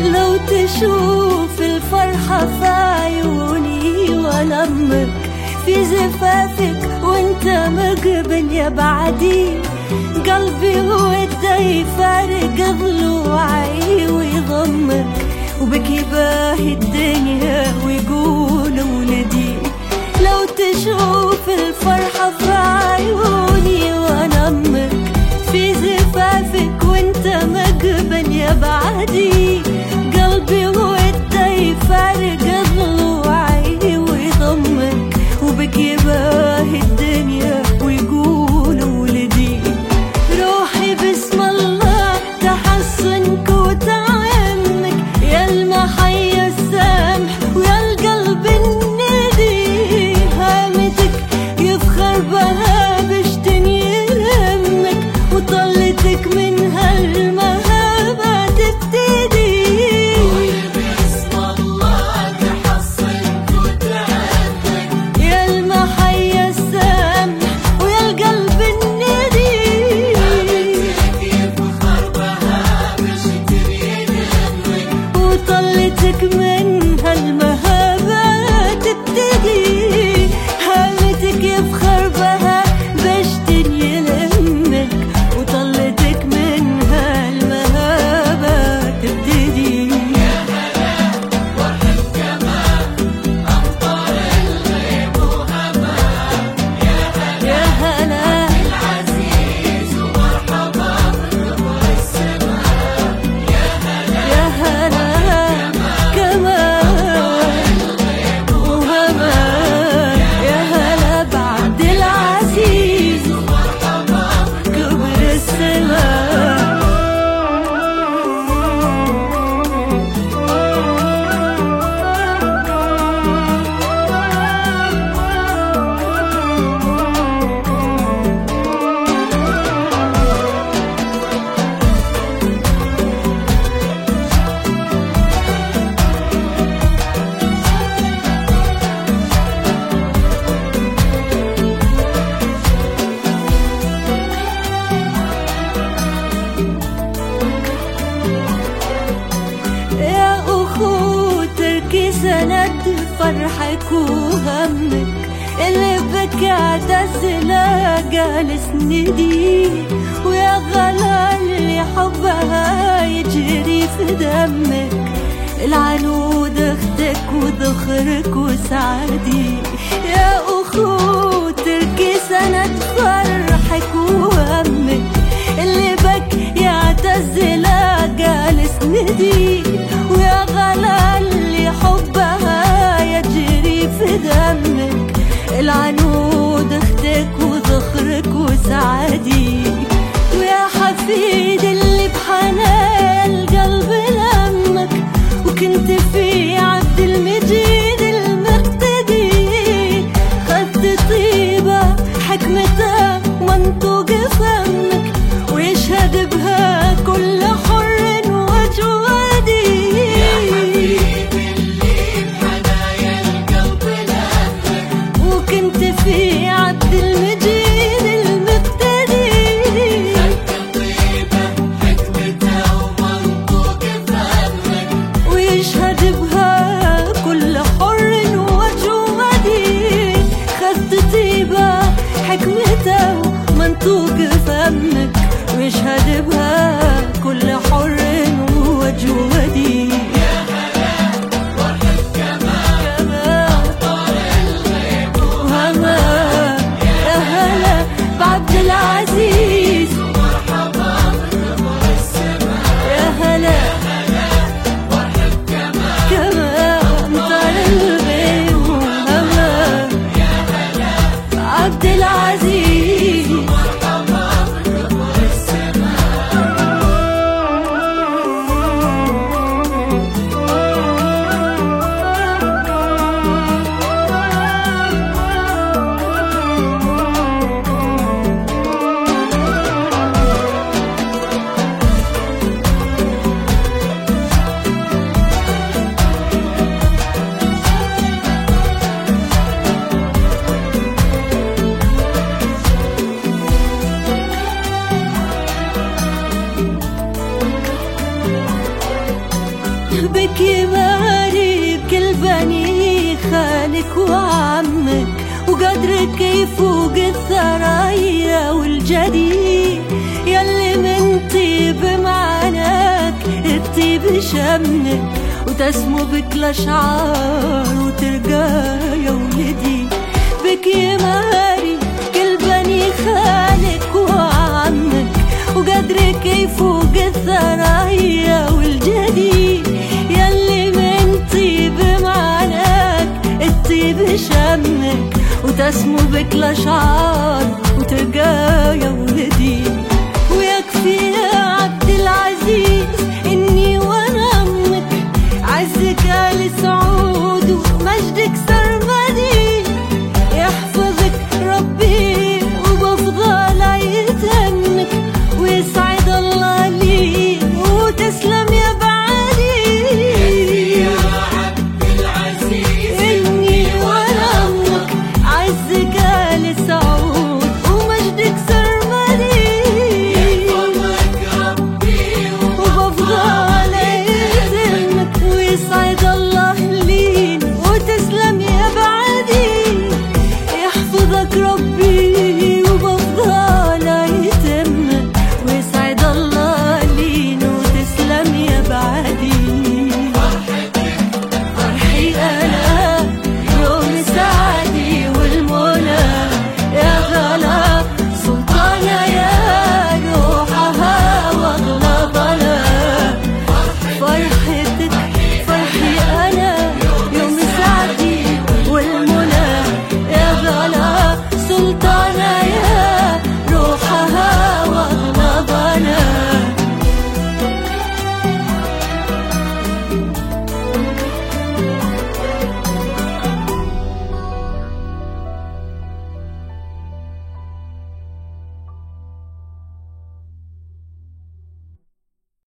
لو تشوف الفرحة في عيوني أمك في زفافك وانت مقبل يا بعدي. قلبي وده يفارق ضلوعي ويضمك. وبك يباهي الدنيا ويقول فرحك وهمك اللي بك اعتزلها جالس ندي ويا غلا اللي حبها يجري في دمك. العنود أختك وذخرك وسعدي. يا أخو تركي سند فرحك وهمك اللي بك يعتزلها جالس ندي فمك ويشهد بها كل حر وجوادي وهما يا هلا بعبد العزيز يا هلا قلبي وهما عبد العزيز وعمك وقدرك يفوق الثرايا والجديد يلي من طيب معناك الطيب شمك وتسمو بك الأشعار وترقى يا ولدي. بك يماري كل بني خالك وعمك وقدرك يفوق الثرايا والجديد يلي من طيب معناك الطيب شمك وتسمو بك الأشعار وترقى يا ولدي.